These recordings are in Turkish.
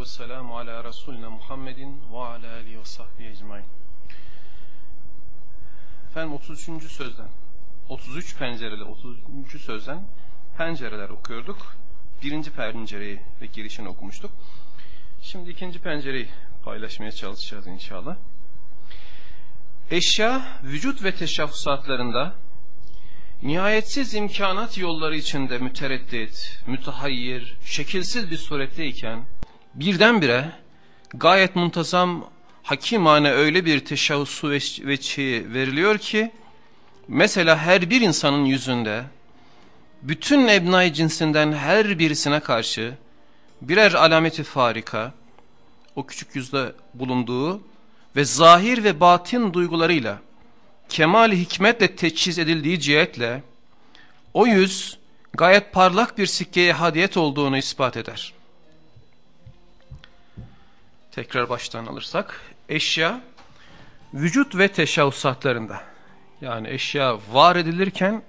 Esselatu vesselamu ala Resulina Muhammedin ve ala alihi ve sahbihi ecmain. Efendim 33. sözden, 33 pencereli 33. sözden pencereler okuyorduk. Birinci pencereyi ve girişini okumuştuk. Şimdi ikinci pencereyi paylaşmaya çalışacağız inşallah. Eşya, vücut ve teşahhusatlarında nihayetsiz imkanat yolları içinde mütereddit, mütehayyir, şekilsiz bir suretteyken birdenbire gayet muntazam hakimane öyle bir teşahhusu veçi veriliyor ki mesela her bir insanın yüzünde bütün ebnai cinsinden her birisine karşı birer alameti farika o küçük yüzde bulunduğu ve zahir ve batin duygularıyla kemal hikmetle teçhiz edildiği cihetle o yüz gayet parlak bir sikkeye hadiyet olduğunu ispat eder. Tekrar baştan alırsak eşya vücut ve teşahhusatlarında yani eşya var edilirken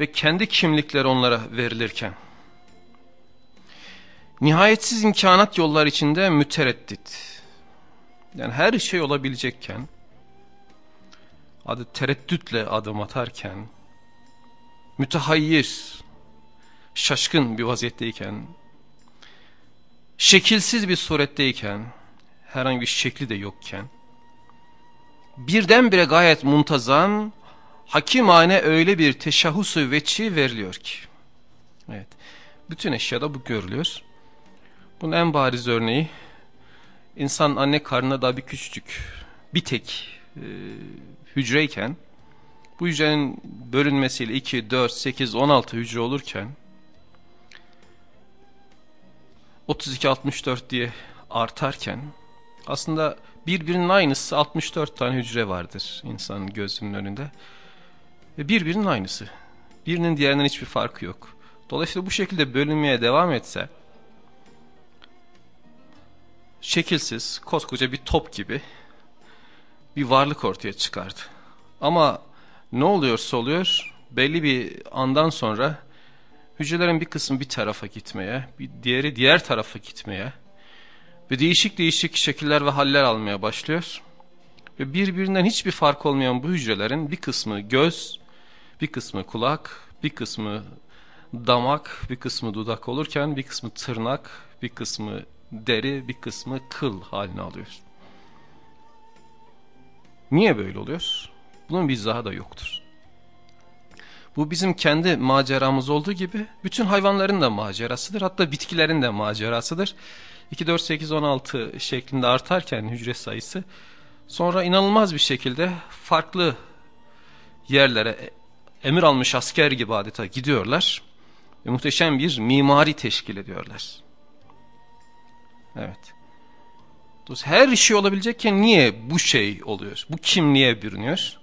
ve kendi kimlikleri onlara verilirken. Nihayetsiz imkanat yollar içinde mütereddit yani her şey olabilecekken adı tereddütle adım atarken, mütehayyir, şaşkın bir vaziyetteyken, şekilsiz bir suretteyken, herhangi bir şekli de yokken, birdenbire gayet muntazam, hakimane öyle bir teşahhusu veçi veriliyor ki. Evet, bütün eşyada bu görülüyor. Bunun en bariz örneği, insan anne karnına daha bir küçücük, bir tek e, hücreyken bu hücrenin bölünmesiyle 2, 4, 8, 16 hücre olurken 32, 64 diye artarken aslında birbirinin aynısı 64 tane hücre vardır insanın gözünün önünde. Ve birbirinin aynısı. Birinin diğerinden hiçbir farkı yok. Dolayısıyla bu şekilde bölünmeye devam etse şekilsiz, koskoca bir top gibi bir varlık ortaya çıkardı. Ama ne oluyorsa oluyor belli bir andan sonra hücrelerin bir kısmı bir tarafa gitmeye, bir diğeri diğer tarafa gitmeye ve değişik değişik şekiller ve haller almaya başlıyor. Ve birbirinden hiçbir fark olmayan bu hücrelerin bir kısmı göz, bir kısmı kulak, bir kısmı damak, bir kısmı dudak olurken bir kısmı tırnak, bir kısmı deri, bir kısmı kıl haline alıyor. Niye böyle oluyor? Bunun bir izahı da yoktur. Bu bizim kendi maceramız olduğu gibi bütün hayvanların da macerasıdır. Hatta bitkilerin de macerasıdır. 2, 4, 8, 16 şeklinde artarken hücre sayısı sonra inanılmaz bir şekilde farklı yerlere emir almış asker gibi adeta gidiyorlar. Ve muhteşem bir mimari teşkil ediyorlar. Evet. Her şey olabilecekken niye bu şey oluyor? Bu kimliğe bürünüyor?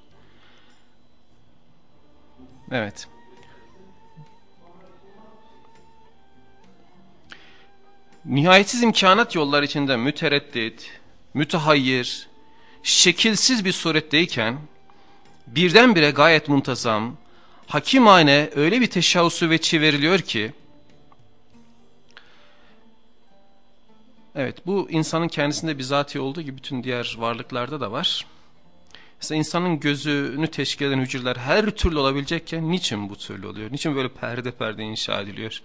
Evet. Nihayetsiz imkanat yollar içinde mütereddit, mütehayyir, şekilsiz bir suretteyken birdenbire gayet muntazam, hakimane öyle bir teşahhusu veçi veriliyor ki Evet bu insanın kendisinde bizatihi olduğu gibi bütün diğer varlıklarda da var. Mesela insanın gözünü teşkil eden hücreler her türlü olabilecekken niçin bu türlü oluyor? Niçin böyle perde perde inşa ediliyor?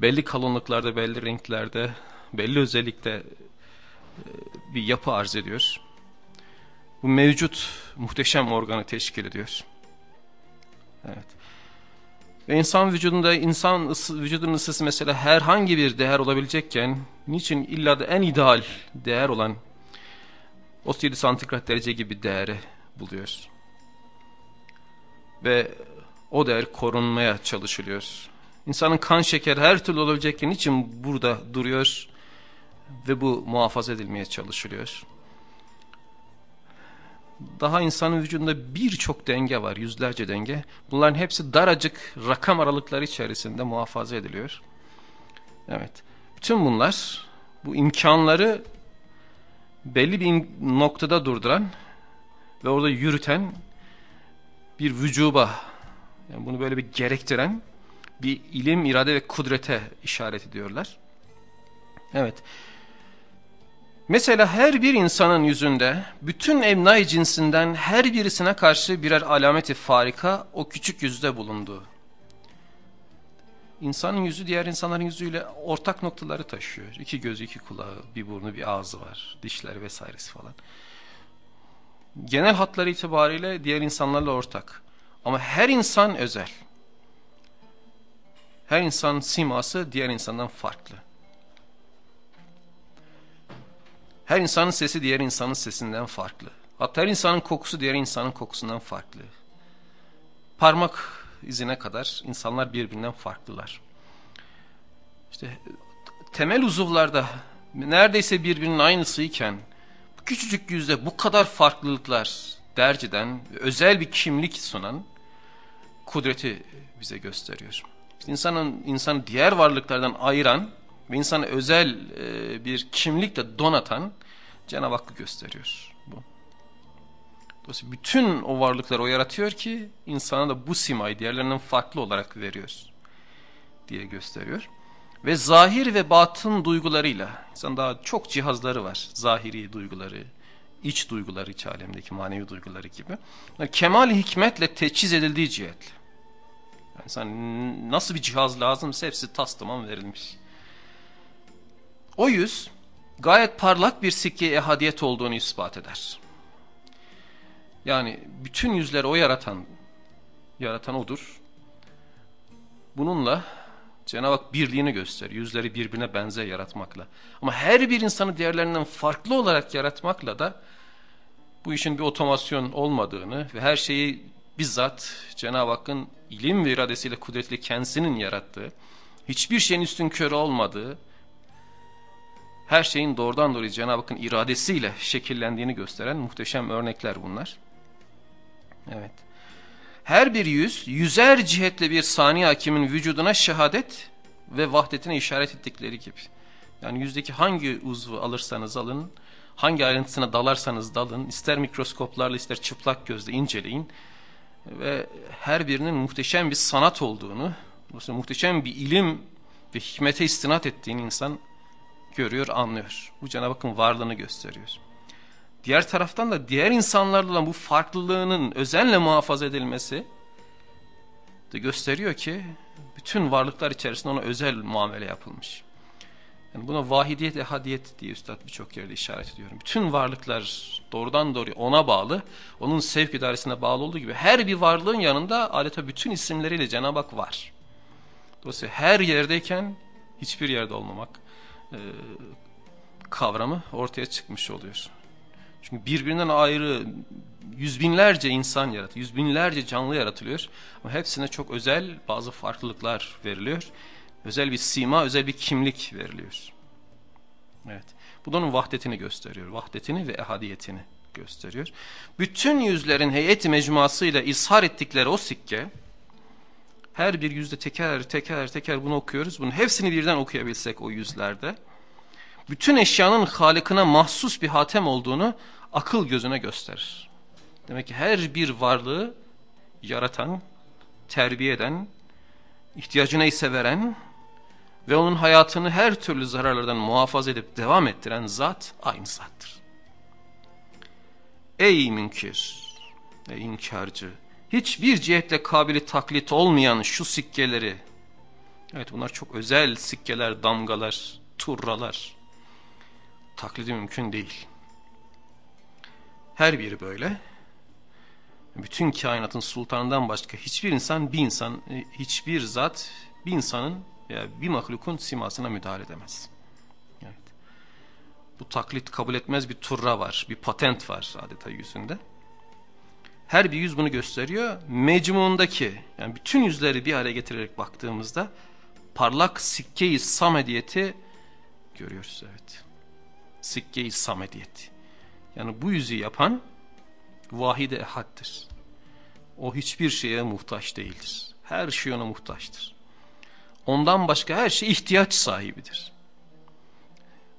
Belli kalınlıklarda, belli renklerde, belli özellikte e, bir yapı arz ediyor. Bu mevcut muhteşem organı teşkil ediyor. Evet. Ve insan vücudunda insan ısı, vücudunun ısısı mesela herhangi bir değer olabilecekken niçin illa da en ideal değer olan 37 santigrat derece gibi değeri buluyoruz. Ve o değer korunmaya çalışılıyor. İnsanın kan şekeri her türlü olabilecekken niçin burada duruyor ve bu muhafaza edilmeye çalışılıyor daha insanın vücudunda birçok denge var, yüzlerce denge. Bunların hepsi daracık rakam aralıkları içerisinde muhafaza ediliyor. Evet. Bütün bunlar bu imkanları belli bir noktada durduran ve orada yürüten bir vücuba, yani bunu böyle bir gerektiren bir ilim, irade ve kudrete işaret ediyorlar. Evet. Mesela her bir insanın yüzünde bütün emnai cinsinden her birisine karşı birer alameti farika o küçük yüzde bulunduğu. İnsanın yüzü diğer insanların yüzüyle ortak noktaları taşıyor. İki gözü, iki kulağı, bir burnu, bir ağzı var, dişler vesairesi falan. Genel hatları itibariyle diğer insanlarla ortak. Ama her insan özel. Her insan siması diğer insandan farklı. Her insanın sesi diğer insanın sesinden farklı. Hatta her insanın kokusu diğer insanın kokusundan farklı. Parmak izine kadar insanlar birbirinden farklılar. İşte temel uzuvlarda neredeyse birbirinin aynısıyken küçücük yüzde bu kadar farklılıklar derciden özel bir kimlik sunan kudreti bize gösteriyor. İşte insanın insanı diğer varlıklardan ayıran ve insana özel e, bir kimlikle donatan Cenab-ı Hakk'ı gösteriyor bu. Dolayısıyla bütün o varlıkları o yaratıyor ki insana da bu simayı diğerlerinden farklı olarak veriyor diye gösteriyor. Ve zahir ve batın duygularıyla, insan daha çok cihazları var. Zahiri duyguları, iç duyguları, iç alemdeki manevi duyguları gibi. Yani kemal hikmetle teçhiz edildiği cihetle. Yani sen nasıl bir cihaz lazımsa hepsi tas verilmiş. O yüz gayet parlak bir sikke ehadiyet olduğunu ispat eder. Yani bütün yüzleri o yaratan, yaratan odur. Bununla Cenab-ı Hak birliğini gösteriyor. Yüzleri birbirine benzer yaratmakla. Ama her bir insanı diğerlerinden farklı olarak yaratmakla da bu işin bir otomasyon olmadığını ve her şeyi bizzat Cenab-ı Hakk'ın ilim ve iradesiyle kudretli kendisinin yarattığı, hiçbir şeyin üstün körü olmadığı, her şeyin doğrudan doğruya Cenab-ı Hakk'ın iradesiyle şekillendiğini gösteren muhteşem örnekler bunlar. Evet. Her bir yüz, yüzer cihetle bir sani hakimin vücuduna şehadet ve vahdetine işaret ettikleri gibi. Yani yüzdeki hangi uzvu alırsanız alın, hangi ayrıntısına dalarsanız dalın, ister mikroskoplarla ister çıplak gözle inceleyin ve her birinin muhteşem bir sanat olduğunu, muhteşem bir ilim ve hikmete istinat ettiğini insan görüyor, anlıyor. Bu Cenab-ı Hakk'ın varlığını gösteriyor. Diğer taraftan da diğer insanlarla olan bu farklılığının özenle muhafaza edilmesi de gösteriyor ki bütün varlıklar içerisinde ona özel muamele yapılmış. Yani buna vahidiyet, ehadiyet diye üstad birçok yerde işaret ediyorum. Bütün varlıklar doğrudan doğruya ona bağlı, onun sevk idaresine bağlı olduğu gibi her bir varlığın yanında adeta bütün isimleriyle Cenab-ı Hak var. Dolayısıyla her yerdeyken hiçbir yerde olmamak e, kavramı ortaya çıkmış oluyor. Çünkü birbirinden ayrı yüz binlerce insan yaratılıyor, yüz binlerce canlı yaratılıyor. Ama hepsine çok özel bazı farklılıklar veriliyor. Özel bir sima, özel bir kimlik veriliyor. Evet. Bu da onun vahdetini gösteriyor. Vahdetini ve ehadiyetini gösteriyor. Bütün yüzlerin heyet mecmuasıyla ishar ettikleri o sikke, her bir yüzde teker teker teker bunu okuyoruz. Bunun hepsini birden okuyabilsek o yüzlerde, bütün eşyanın halikine mahsus bir hatem olduğunu akıl gözüne gösterir. Demek ki her bir varlığı yaratan, terbiye eden, ihtiyacı neyse veren ve onun hayatını her türlü zararlardan muhafaza edip devam ettiren zat aynı zattır. Ey münkir, ey inkarcı, hiçbir cihetle kabili taklit olmayan şu sikkeleri, evet bunlar çok özel sikkeler, damgalar, turralar, taklidi mümkün değil. Her biri böyle. Bütün kainatın sultanından başka hiçbir insan bir insan, e, hiçbir zat bir insanın veya bir mahlukun simasına müdahale edemez. Evet. Bu taklit kabul etmez bir turra var, bir patent var adeta yüzünde. Her bir yüz bunu gösteriyor. Mecmuundaki yani bütün yüzleri bir araya getirerek baktığımızda parlak sikke-i samediyeti görüyoruz evet. Sikke-i samediyeti. Yani bu yüzü yapan vahide ehaddir. O hiçbir şeye muhtaç değildir. Her şey ona muhtaçtır. Ondan başka her şey ihtiyaç sahibidir.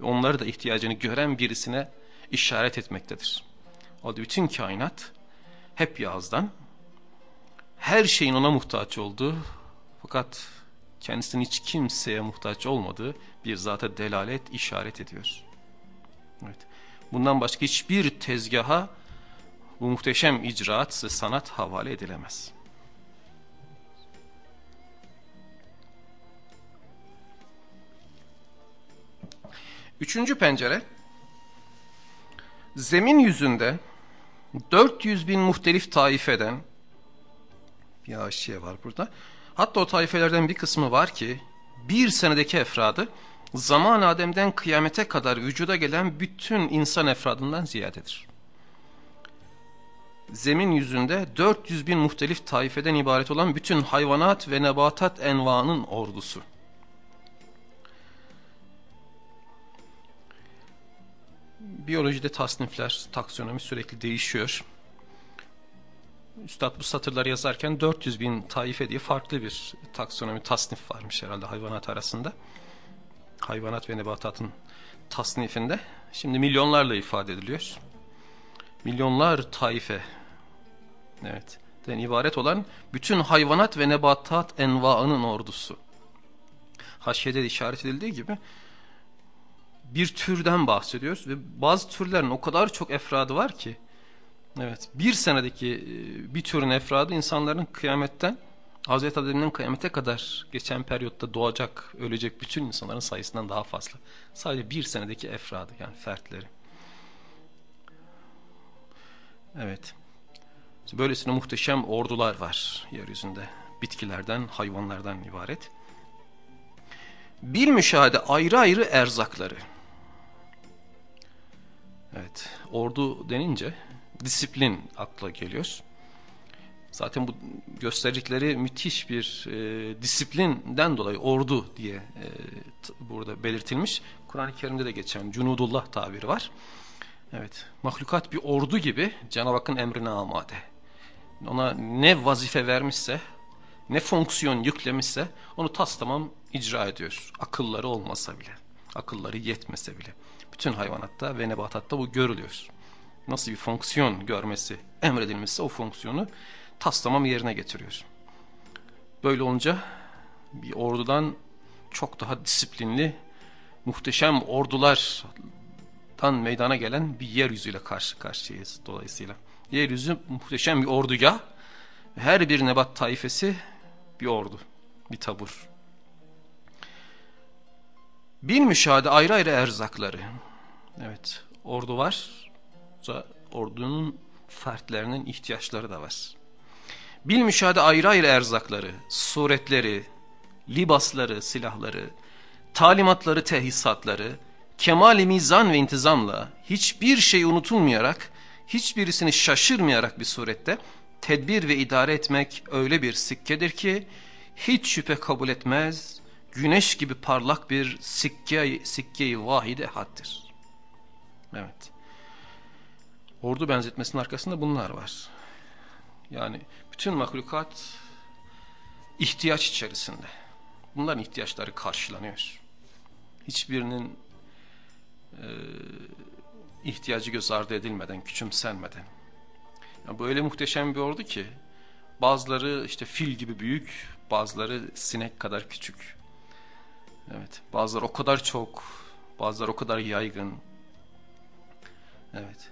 Onları da ihtiyacını gören birisine işaret etmektedir. O bütün kainat hep yazdan her şeyin ona muhtaç olduğu fakat kendisinin hiç kimseye muhtaç olmadığı bir zata delalet işaret ediyor. Evet. Bundan başka hiçbir tezgaha bu muhteşem icraat ve sanat havale edilemez. Üçüncü pencere, zemin yüzünde 400 bin muhtelif taifeden, bir aşiye var burada, hatta o taifelerden bir kısmı var ki, bir senedeki efradı, zaman Adem'den kıyamete kadar vücuda gelen bütün insan efradından ziyadedir. Zemin yüzünde 400 bin muhtelif taifeden ibaret olan bütün hayvanat ve nebatat envanın ordusu. Biyolojide tasnifler, taksonomi sürekli değişiyor. Üstad bu satırları yazarken 400 bin taife diye farklı bir taksonomi tasnif varmış herhalde hayvanat arasında. Hayvanat ve nebatatın tasnifinde. Şimdi milyonlarla ifade ediliyor. Milyonlar taife. Evet. Den ibaret olan bütün hayvanat ve nebatat envaının ordusu. Haşyede işaret edildiği gibi bir türden bahsediyoruz ve bazı türlerin o kadar çok efradı var ki evet bir senedeki e, bir türün efradı insanların kıyametten Hazreti Adem'in kıyamete kadar geçen periyotta doğacak, ölecek bütün insanların sayısından daha fazla. Sadece bir senedeki efradı yani fertleri. Evet. Böylesine muhteşem ordular var yeryüzünde. Bitkilerden, hayvanlardan ibaret. Bir müşahede ayrı ayrı erzakları. Evet, ordu denince disiplin akla geliyor. Zaten bu gösterdikleri müthiş bir e, disiplinden dolayı ordu diye e, burada belirtilmiş. Kur'an-ı Kerim'de de geçen cunudullah tabiri var. Evet, mahlukat bir ordu gibi Cenab-ı Hakk'ın emrine amade. Ona ne vazife vermişse, ne fonksiyon yüklemişse onu tas tamam icra ediyor. Akılları olmasa bile, akılları yetmese bile. Bütün hayvanatta ve nebatatta bu görülüyor. Nasıl bir fonksiyon görmesi emredilmişse o fonksiyonu taslamam yerine getiriyor. Böyle olunca bir ordudan çok daha disiplinli, muhteşem ordulardan meydana gelen bir yeryüzüyle karşı karşıyayız dolayısıyla. Yeryüzü muhteşem bir ordugah. Her bir nebat taifesi bir ordu, bir tabur. Bir müşahede ayrı ayrı erzakları. Evet, ordu var. Ordunun fertlerinin ihtiyaçları da var. Bil müşahede ayrı ayrı erzakları, suretleri, libasları, silahları, talimatları, tehisatları, kemali mizan ve intizamla hiçbir şey unutulmayarak, hiçbirisini şaşırmayarak bir surette tedbir ve idare etmek öyle bir sikkedir ki hiç şüphe kabul etmez, güneş gibi parlak bir sikke, sikke-i vahide haddir. Evet. Ordu benzetmesinin arkasında bunlar var. Yani bütün mahlukat ihtiyaç içerisinde. Bunların ihtiyaçları karşılanıyor. Hiçbirinin e, ihtiyacı göz ardı edilmeden, küçümsenmeden. Yani böyle muhteşem bir ordu ki bazıları işte fil gibi büyük, bazıları sinek kadar küçük. Evet, bazıları o kadar çok, bazıları o kadar yaygın. Evet.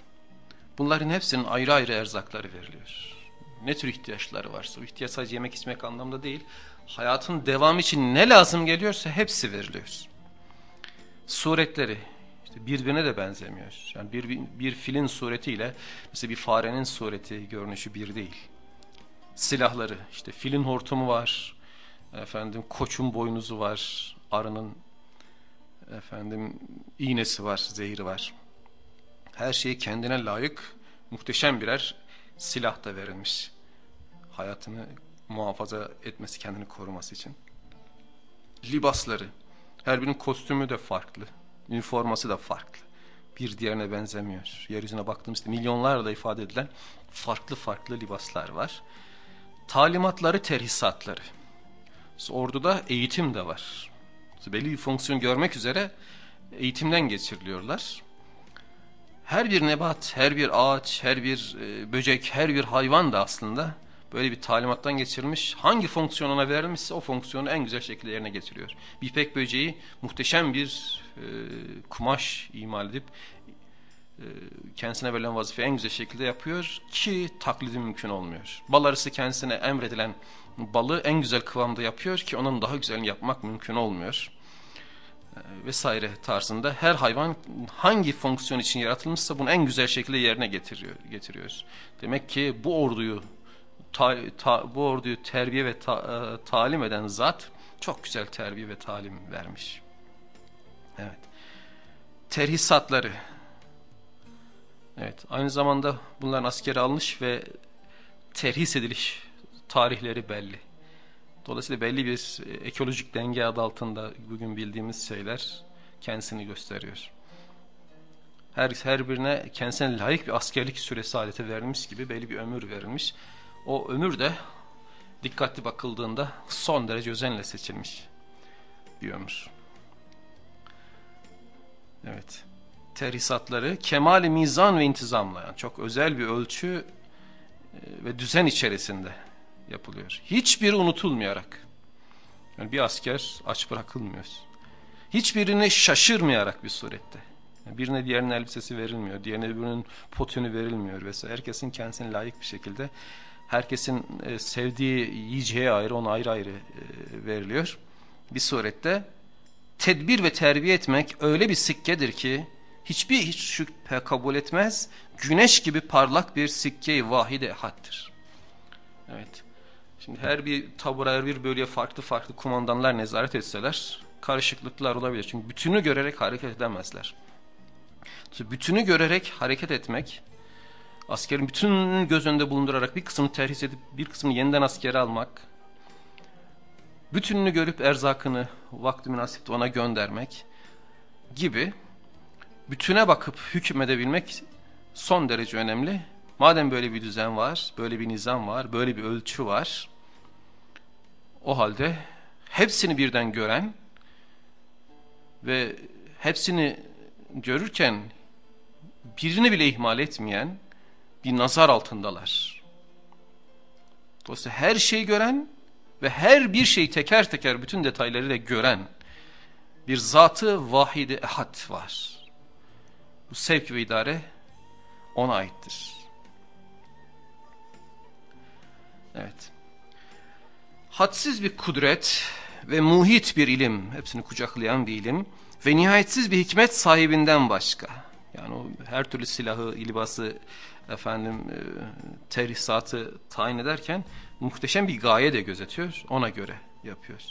Bunların hepsinin ayrı ayrı erzakları veriliyor ne tür ihtiyaçları varsa, o ihtiyaç sadece yemek içmek anlamda değil, hayatın devamı için ne lazım geliyorsa hepsi veriliyor. Suretleri işte birbirine de benzemiyor. Yani bir, bir, filin suretiyle mesela bir farenin sureti, görünüşü bir değil. Silahları, işte filin hortumu var, efendim koçun boynuzu var, arının efendim iğnesi var, zehri var. Her şeyi kendine layık muhteşem birer silah da verilmiş hayatını muhafaza etmesi, kendini koruması için. Libasları, her birinin kostümü de farklı, üniforması da farklı. Bir diğerine benzemiyor. Yeryüzüne baktığımızda milyonlarla ifade edilen farklı farklı libaslar var. Talimatları, terhisatları. Orduda eğitim de var. Belli bir fonksiyon görmek üzere eğitimden geçiriliyorlar. Her bir nebat, her bir ağaç, her bir e, böcek, her bir hayvan da aslında böyle bir talimattan geçirilmiş. Hangi fonksiyonuna verilmişse o fonksiyonu en güzel şekilde yerine getiriyor. Bir ipek böceği muhteşem bir e, kumaş imal edip e, kendisine verilen vazifeyi en güzel şekilde yapıyor ki taklidi mümkün olmuyor. Bal arısı kendisine emredilen balı en güzel kıvamda yapıyor ki onun daha güzelini yapmak mümkün olmuyor. E, vesaire tarzında her hayvan hangi fonksiyon için yaratılmışsa bunu en güzel şekilde yerine getiriyor. getiriyor. Demek ki bu orduyu ta, ta, bu orduyu terbiye ve ta, e, talim eden zat çok güzel terbiye ve talim vermiş. Evet. Terhisatları. Evet. Aynı zamanda bunların askere almış ve terhis ediliş tarihleri belli. Dolayısıyla belli bir e, ekolojik denge adı altında bugün bildiğimiz şeyler kendisini gösteriyor. Her, her birine kendisine layık bir askerlik süresi adeti verilmiş gibi belli bir ömür verilmiş. O ömür de dikkatli bakıldığında son derece özenle seçilmiş bir ömür. Evet. Terhisatları kemali mizan ve intizamla yani çok özel bir ölçü e, ve düzen içerisinde yapılıyor. Hiçbiri unutulmayarak. Yani bir asker aç bırakılmıyor. Hiçbirini şaşırmayarak bir surette. Yani birine diğerinin elbisesi verilmiyor, diğerine birinin potunu verilmiyor vesaire. Herkesin kendisine layık bir şekilde herkesin e, sevdiği yiyeceğe ayrı, ona ayrı ayrı e, veriliyor. Bir surette tedbir ve terbiye etmek öyle bir sikkedir ki hiçbir hiç şüphe kabul etmez. Güneş gibi parlak bir sikke-i vahide ehattır. Evet. Şimdi her bir tabura, her bir bölüye farklı farklı kumandanlar nezaret etseler karışıklıklar olabilir. Çünkü bütünü görerek hareket edemezler. Bütünü görerek hareket etmek, askerin bütün göz önünde bulundurarak bir kısmını terhis edip bir kısmını yeniden askere almak, bütününü görüp erzakını vakti münasipte ona göndermek gibi bütüne bakıp hükmedebilmek son derece önemli. Madem böyle bir düzen var, böyle bir nizam var, böyle bir ölçü var, o halde hepsini birden gören ve hepsini görürken birini bile ihmal etmeyen bir nazar altındalar. Dolayısıyla her şeyi gören ve her bir şeyi teker teker bütün detaylarıyla gören bir zatı vahidi ehad var. Bu sevk ve idare ona aittir. Evet. Hadsiz bir kudret ve muhit bir ilim, hepsini kucaklayan bir ilim ve nihayetsiz bir hikmet sahibinden başka. Yani o her türlü silahı, ilbası, efendim e, terhisatı tayin ederken muhteşem bir gaye de gözetiyor. Ona göre yapıyor.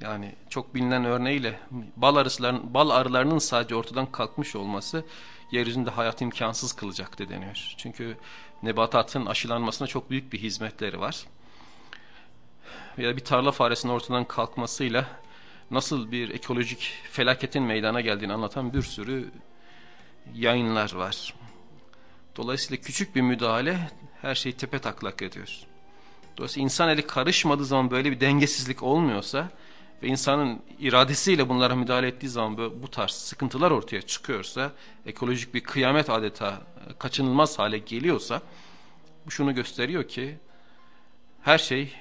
Yani çok bilinen örneğiyle bal, arıların, bal arılarının sadece ortadan kalkmış olması yeryüzünde hayat imkansız kılacaktı deniyor. Çünkü nebatatın aşılanmasına çok büyük bir hizmetleri var. Ya bir tarla faresinin ortadan kalkmasıyla nasıl bir ekolojik felaketin meydana geldiğini anlatan bir sürü yayınlar var. Dolayısıyla küçük bir müdahale her şeyi tepe taklak ediyor. Dolayısıyla insan eli karışmadığı zaman böyle bir dengesizlik olmuyorsa ve insanın iradesiyle bunlara müdahale ettiği zaman böyle, bu tarz sıkıntılar ortaya çıkıyorsa, ekolojik bir kıyamet adeta e, kaçınılmaz hale geliyorsa, bu şunu gösteriyor ki her şey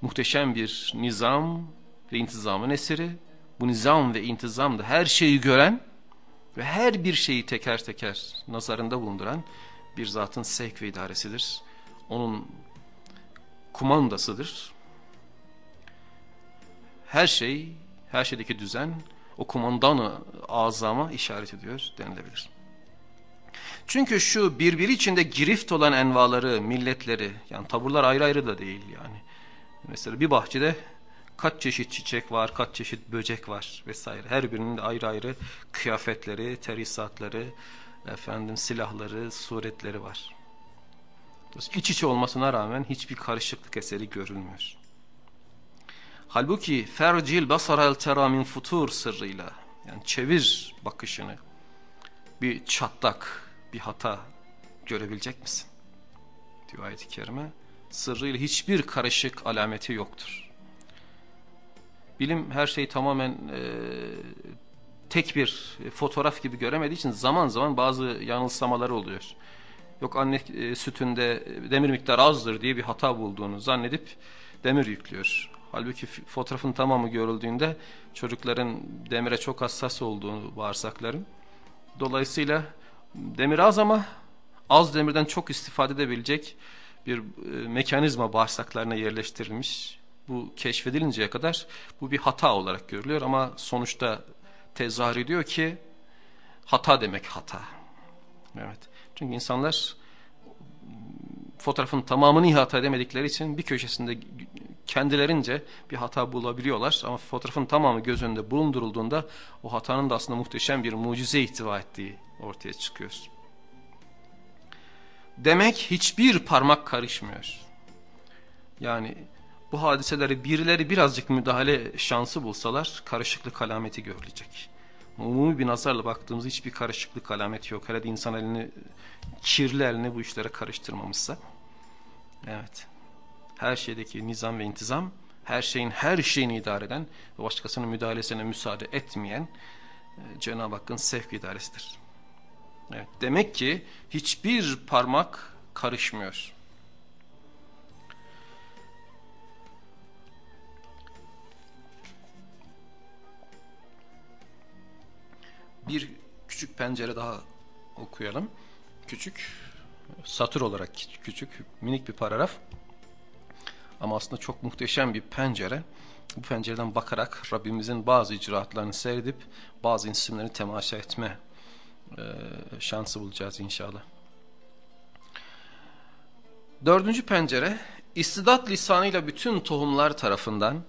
muhteşem bir nizam ve intizamın eseri. Bu nizam ve intizam da her şeyi gören ve her bir şeyi teker teker nazarında bulunduran bir zatın sevk ve idaresidir. Onun kumandasıdır. Her şey, her şeydeki düzen o kumandanı azama işaret ediyor denilebilir. Çünkü şu birbiri içinde girift olan envaları, milletleri, yani taburlar ayrı ayrı da değil yani. Mesela bir bahçede kaç çeşit çiçek var, kaç çeşit böcek var vesaire. Her birinin de ayrı ayrı kıyafetleri, terisatları, efendim silahları, suretleri var. İç içe olmasına rağmen hiçbir karışıklık eseri görülmüyor. Halbuki fercil basarel tera min futur sırrıyla yani çevir bakışını bir çatlak, bir hata görebilecek misin? Diyor ayet-i kerime. Sırrıyla hiçbir karışık alameti yoktur. Bilim her şeyi tamamen e, tek bir fotoğraf gibi göremediği için zaman zaman bazı yanılsamaları oluyor. yok anne e, sütünde demir miktarı azdır diye bir hata bulduğunu zannedip demir yüklüyor. Halbuki fotoğrafın tamamı görüldüğünde çocukların demire çok hassas olduğunu bağırsakların. Dolayısıyla demir az ama az demirden çok istifade edebilecek bir e, mekanizma bağırsaklarına yerleştirilmiş. Bu keşfedilinceye kadar bu bir hata olarak görülüyor ama sonuçta tezahür ediyor ki hata demek hata. Evet. Çünkü insanlar fotoğrafın tamamını ihata edemedikleri için bir köşesinde kendilerince bir hata bulabiliyorlar. Ama fotoğrafın tamamı göz önünde bulundurulduğunda o hatanın da aslında muhteşem bir mucize ihtiva ettiği ortaya çıkıyor. Demek hiçbir parmak karışmıyor. Yani bu hadiseleri birileri birazcık müdahale şansı bulsalar karışıklık alameti görülecek. Umumi bir nazarla baktığımızda hiçbir karışıklık alameti yok. Hele de insan elini, kirli elini bu işlere karıştırmamışsa. Evet. Her şeydeki nizam ve intizam, her şeyin her şeyini idare eden ve başkasının müdahalesine müsaade etmeyen e, Cenab-ı Hakk'ın sevk idaresidir. Evet. Demek ki hiçbir parmak karışmıyor. Bir küçük pencere daha okuyalım. Küçük, satır olarak küçük, minik bir paragraf. Ama aslında çok muhteşem bir pencere. Bu pencereden bakarak Rabbimizin bazı icraatlarını seyredip bazı isimlerini temaşa etme e, şansı bulacağız inşallah. Dördüncü pencere, istidat lisanıyla bütün tohumlar tarafından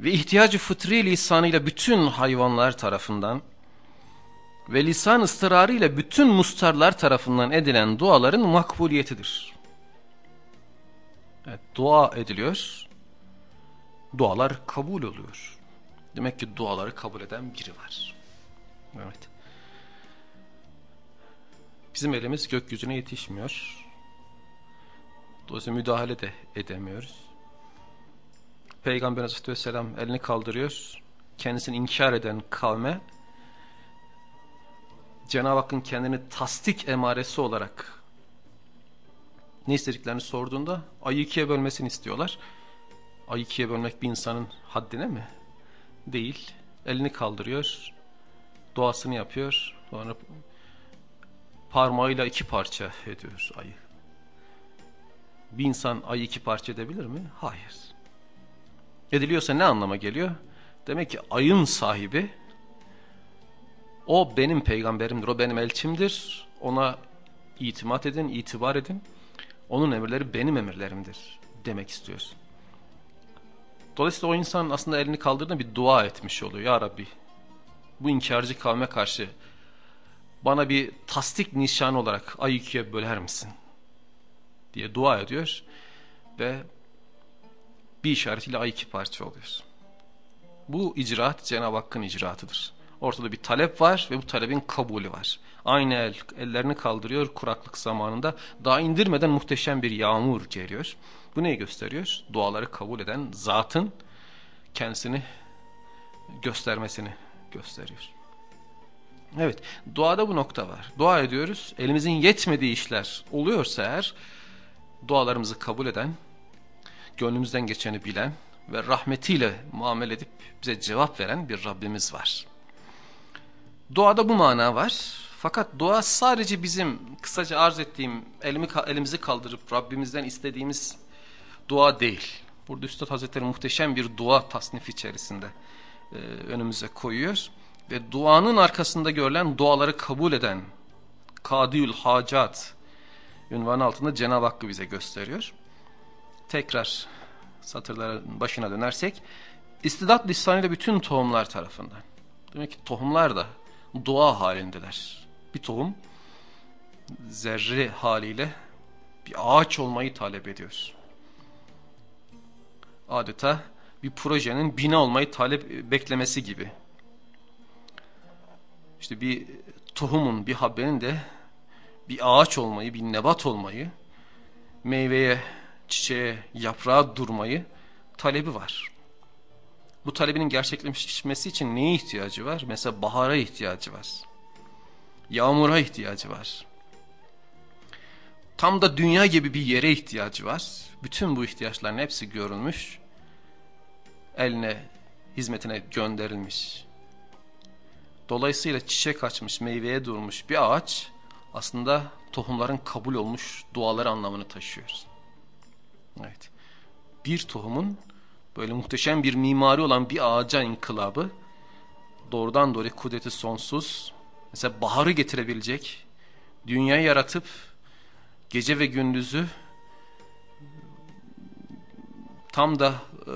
ve ihtiyacı fıtri lisanıyla bütün hayvanlar tarafından ve lisan ıstırarıyla bütün mustarlar tarafından edilen duaların makbuliyetidir. Evet, dua ediliyor, dualar kabul oluyor. Demek ki duaları kabul eden biri var. Evet. Bizim elimiz gökyüzüne yetişmiyor. Dolayısıyla müdahale de edemiyoruz. Peygamber Aleyhisselam elini kaldırıyor. Kendisini inkar eden kavme Cenab-ı Hakk'ın kendini tasdik emaresi olarak ne istediklerini sorduğunda ayı ikiye bölmesini istiyorlar. Ayı ikiye bölmek bir insanın haddine mi? Değil. Elini kaldırıyor. Duasını yapıyor. Sonra parmağıyla iki parça ediyor ayı. Bir insan ayı iki parça edebilir mi? Hayır. Ediliyorsa ne anlama geliyor? Demek ki ayın sahibi o benim peygamberimdir, o benim elçimdir. Ona itimat edin, itibar edin. Onun emirleri benim emirlerimdir demek istiyorsun. Dolayısıyla o insan aslında elini kaldırdığında bir dua etmiş oluyor. Ya Rabbi bu inkarcı kavme karşı bana bir tasdik nişan olarak ay ikiye böler misin? diye dua ediyor ve bir işaretiyle ay iki parça oluyor. Bu icraat Cenab-ı Hakk'ın icraatıdır. Ortada bir talep var ve bu talebin kabulü var. Aynı el ellerini kaldırıyor kuraklık zamanında. Daha indirmeden muhteşem bir yağmur geliyor. Bu neyi gösteriyor? Duaları kabul eden zatın kendisini göstermesini gösteriyor. Evet, duada bu nokta var. Dua ediyoruz. Elimizin yetmediği işler oluyorsa eğer dualarımızı kabul eden, gönlümüzden geçeni bilen ve rahmetiyle muamele edip bize cevap veren bir Rabbimiz var. Duada bu mana var. Fakat dua sadece bizim kısaca arz ettiğim elimi, elimizi kaldırıp Rabbimizden istediğimiz dua değil. Burada Üstad Hazretleri muhteşem bir dua tasnif içerisinde e, önümüze koyuyor. Ve duanın arkasında görülen duaları kabul eden Kadiyül Hacat ünvanı altında Cenab-ı Hakk'ı bize gösteriyor. Tekrar satırların başına dönersek istidat lisanıyla bütün tohumlar tarafından. Demek ki tohumlar da dua halindeler. Bir tohum zerre haliyle bir ağaç olmayı talep ediyor. Adeta bir projenin bina olmayı talep beklemesi gibi. İşte bir tohumun, bir habbenin de bir ağaç olmayı, bir nebat olmayı, meyveye, çiçeğe, yaprağa durmayı talebi var. Bu talebinin gerçekleşmesi için neye ihtiyacı var? Mesela bahara ihtiyacı var. Yağmura ihtiyacı var. Tam da dünya gibi bir yere ihtiyacı var. Bütün bu ihtiyaçların hepsi görülmüş. Eline, hizmetine gönderilmiş. Dolayısıyla çiçek açmış, meyveye durmuş bir ağaç aslında tohumların kabul olmuş duaları anlamını taşıyor. Evet. Bir tohumun böyle muhteşem bir mimari olan bir ağaca inkılabı. Doğrudan doğruya kudreti sonsuz. Mesela baharı getirebilecek dünyayı yaratıp gece ve gündüzü tam da e,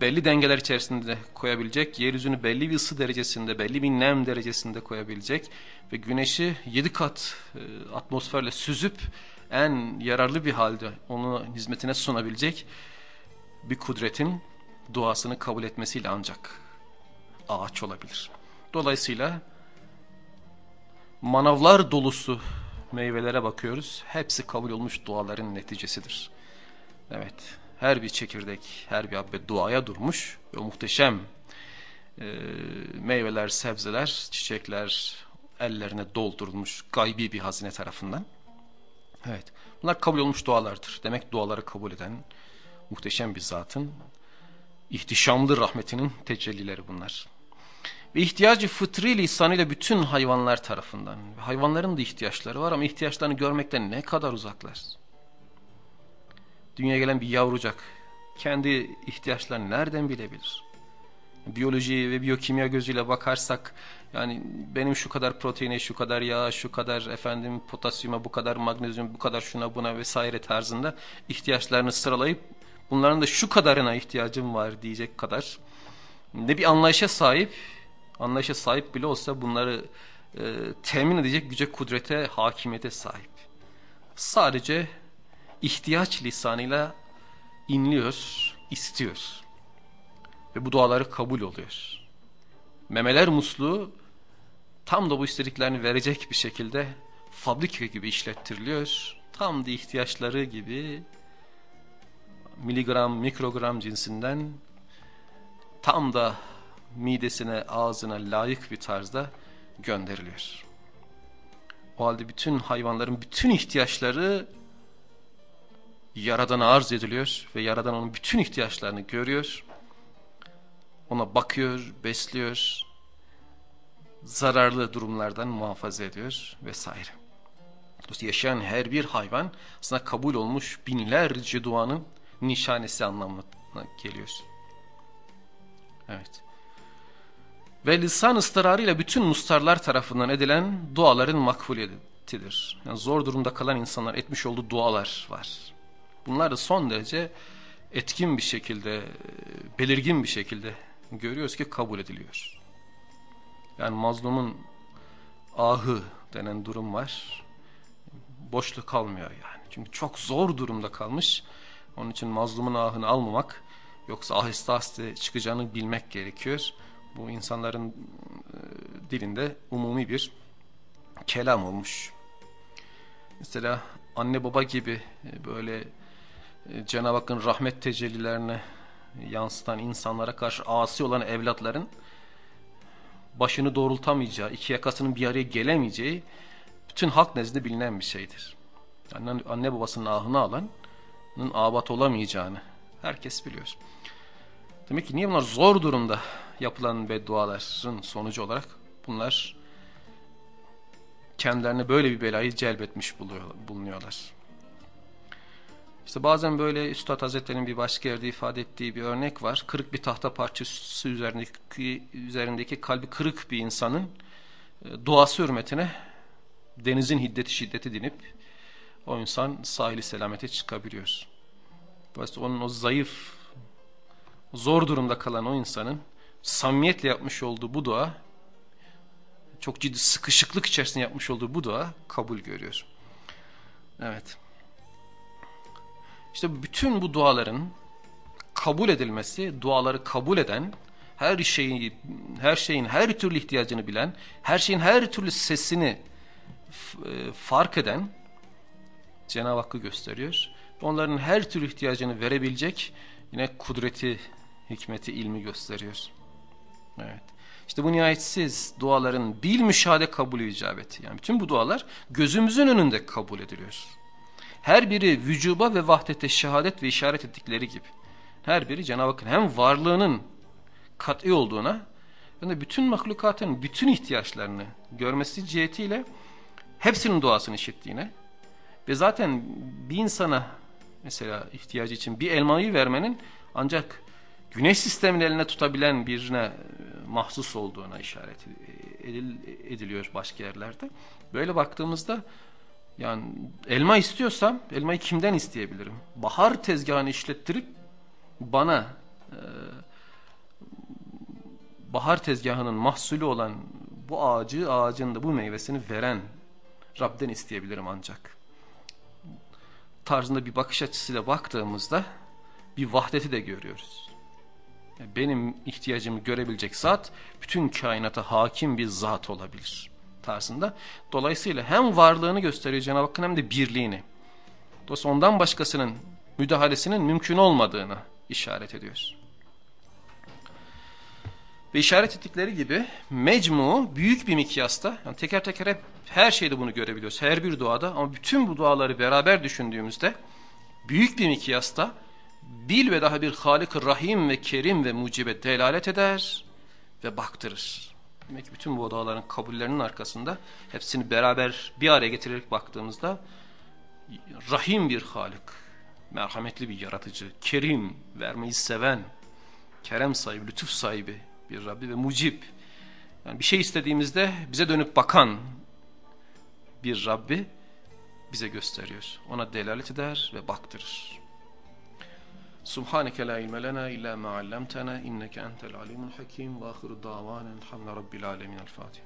belli dengeler içerisinde koyabilecek, yeryüzünü belli bir ısı derecesinde, belli bir nem derecesinde koyabilecek ve güneşi yedi kat e, atmosferle süzüp en yararlı bir halde onu hizmetine sunabilecek bir kudretin duasını kabul etmesiyle ancak ağaç olabilir. Dolayısıyla manavlar dolusu meyvelere bakıyoruz. Hepsi kabul olmuş duaların neticesidir. Evet, her bir çekirdek, her bir habbe duaya durmuş ve muhteşem e, meyveler, sebzeler, çiçekler ellerine doldurulmuş gaybi bir hazine tarafından. Evet, bunlar kabul olmuş dualardır. Demek duaları kabul eden muhteşem bir zatın ihtişamlı rahmetinin tecellileri bunlar. Ve ihtiyacı fıtri lisanıyla bütün hayvanlar tarafından. Hayvanların da ihtiyaçları var ama ihtiyaçlarını görmekten ne kadar uzaklar. Dünyaya gelen bir yavrucak kendi ihtiyaçlarını nereden bilebilir? Biyoloji ve biyokimya gözüyle bakarsak yani benim şu kadar proteine, şu kadar yağ, şu kadar efendim potasyuma, bu kadar magnezyum, bu kadar şuna buna vesaire tarzında ihtiyaçlarını sıralayıp bunların da şu kadarına ihtiyacım var diyecek kadar ne bir anlayışa sahip anlayışa sahip bile olsa bunları e, temin edecek güce, kudrete, hakimiyete sahip. Sadece ihtiyaç lisanıyla inliyor, istiyor. Ve bu duaları kabul oluyor. Memeler musluğu tam da bu istediklerini verecek bir şekilde fabrika gibi işlettiriliyor. Tam da ihtiyaçları gibi miligram, mikrogram cinsinden tam da midesine, ağzına layık bir tarzda gönderiliyor. O halde bütün hayvanların bütün ihtiyaçları Yaradan'a arz ediliyor ve Yaradan onun bütün ihtiyaçlarını görüyor. Ona bakıyor, besliyor, zararlı durumlardan muhafaza ediyor vesaire. Dolayısıyla yaşayan her bir hayvan aslında kabul olmuş binlerce duanın nişanesi anlamına geliyor. Evet ve lisan ıstırarıyla bütün mustarlar tarafından edilen duaların makbuliyetidir. Yani zor durumda kalan insanlar etmiş olduğu dualar var. Bunlar da son derece etkin bir şekilde, belirgin bir şekilde görüyoruz ki kabul ediliyor. Yani mazlumun ahı denen durum var. Boşluk kalmıyor yani. Çünkü çok zor durumda kalmış. Onun için mazlumun ahını almamak yoksa ahiste ahiste çıkacağını bilmek gerekiyor bu insanların e, dilinde umumi bir kelam olmuş. Mesela anne baba gibi e, böyle e, Cenab-ı Hakk'ın rahmet tecellilerine yansıtan insanlara karşı asi olan evlatların başını doğrultamayacağı, iki yakasının bir araya gelemeyeceği bütün halk nezdinde bilinen bir şeydir. Anne, anne babasının ahını alanın abat olamayacağını herkes biliyor. Demek ki niye bunlar zor durumda yapılan bedduaların sonucu olarak bunlar kendilerine böyle bir belayı celbetmiş bulunuyorlar. İşte bazen böyle Üstad Hazretleri'nin bir başka yerde ifade ettiği bir örnek var. Kırık bir tahta parçası üzerindeki, üzerindeki kalbi kırık bir insanın e, duası hürmetine denizin hiddeti şiddeti dinip o insan sahili selamete çıkabiliyor. Dolayısıyla onun o zayıf zor durumda kalan o insanın samimiyetle yapmış olduğu bu dua çok ciddi sıkışıklık içerisinde yapmış olduğu bu dua kabul görüyor. Evet. İşte bütün bu duaların kabul edilmesi, duaları kabul eden, her şeyi, her şeyin her türlü ihtiyacını bilen, her şeyin her türlü sesini e, fark eden Cenab-ı Hakk'ı gösteriyor. Onların her türlü ihtiyacını verebilecek yine kudreti hikmeti, ilmi gösteriyor. Evet. İşte bu nihayetsiz duaların bil müşahede kabulü icabeti. Yani bütün bu dualar gözümüzün önünde kabul ediliyor. Her biri vücuba ve vahdete şehadet ve işaret ettikleri gibi. Her biri Cenab-ı Hakk'ın hem varlığının kat'i olduğuna hem de bütün mahlukatın bütün ihtiyaçlarını görmesi cihetiyle hepsinin duasını işittiğine ve zaten bir insana mesela ihtiyacı için bir elmayı vermenin ancak güneş sistemini eline tutabilen birine e, mahsus olduğuna işaret edil, ediliyor başka yerlerde. Böyle baktığımızda yani elma istiyorsam elmayı kimden isteyebilirim? Bahar tezgahını işlettirip bana e, bahar tezgahının mahsulü olan bu ağacı, ağacın da bu meyvesini veren Rab'den isteyebilirim ancak. Tarzında bir bakış açısıyla baktığımızda bir vahdeti de görüyoruz. Benim ihtiyacımı görebilecek zat bütün kainata hakim bir zat olabilir tarzında. Dolayısıyla hem varlığını gösteriyor Cenab-ı Hakk'ın hem de birliğini. Dolayısıyla ondan başkasının müdahalesinin mümkün olmadığını işaret ediyoruz. Ve işaret ettikleri gibi mecmu büyük bir mikyasta, yani teker teker hep her şeyde bunu görebiliyoruz. Her bir duada ama bütün bu duaları beraber düşündüğümüzde büyük bir mikyasta bil ve daha bir halik Rahim ve Kerim ve Mucibe delalet eder ve baktırır. Demek ki bütün bu duaların kabullerinin arkasında hepsini beraber bir araya getirerek baktığımızda Rahim bir Halik, merhametli bir yaratıcı, Kerim, vermeyi seven, kerem sahibi, lütuf sahibi bir Rabbi ve mucib. Yani bir şey istediğimizde bize dönüp bakan bir Rabbi bize gösteriyor. Ona delalet eder ve baktırır. Subhaneke la ilme lena illa ma inneke entel alimul hakim ve ahiru davanen hamle rabbil alemin el Fatiha.